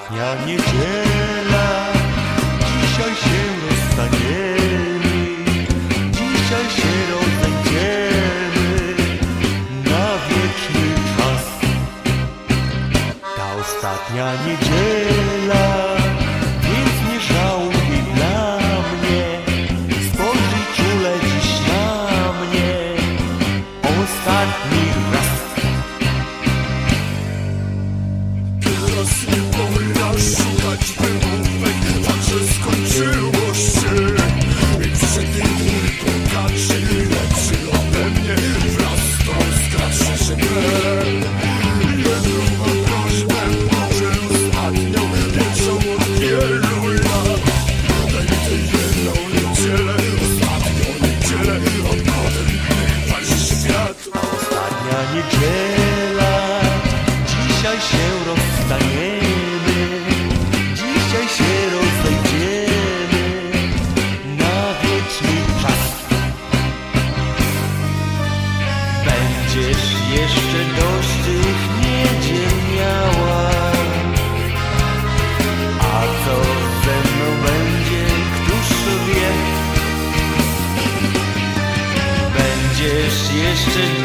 ostatnia niedziela. Dzisiaj się rozstaniemy, dzisiaj się rozejdziemy na wieczny czas. Ta ostatnia niedziela, jeszcze dość tych niedziel miała, a co ze mną będzie, któż wie? Będziesz jeszcze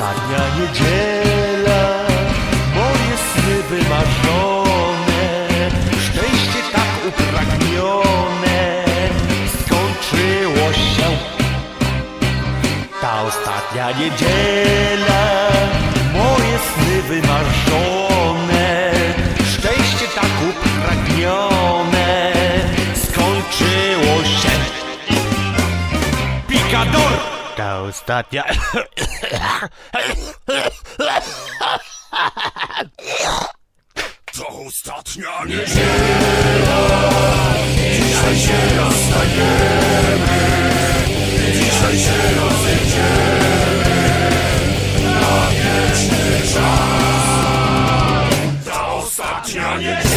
ostatnia niedziela Moje sny wymarzone Szczęście tak upragnione Skończyło się ta ostatnia niedziela, moje sny wymarzone, szczęście tak upragnione, skończyło się. Picador! Ta ostatnia... To ostatnia niedziela Dzisiaj się rozstaniemy Dzisiaj się rozejdziemy. Na wieczny czas. Ta ostatnia niedziela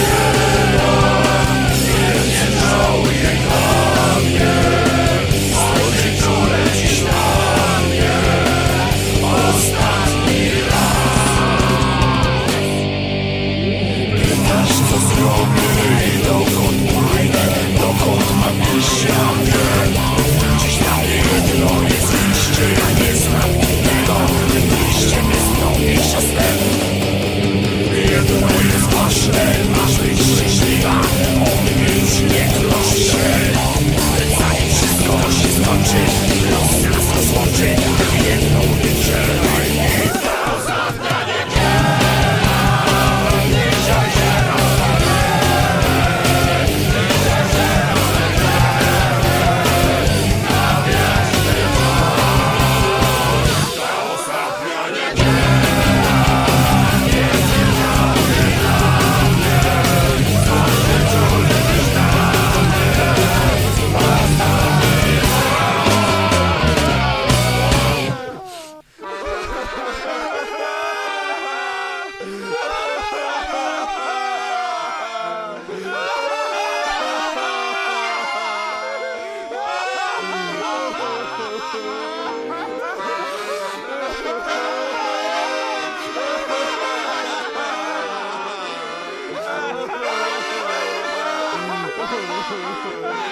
Thank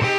you.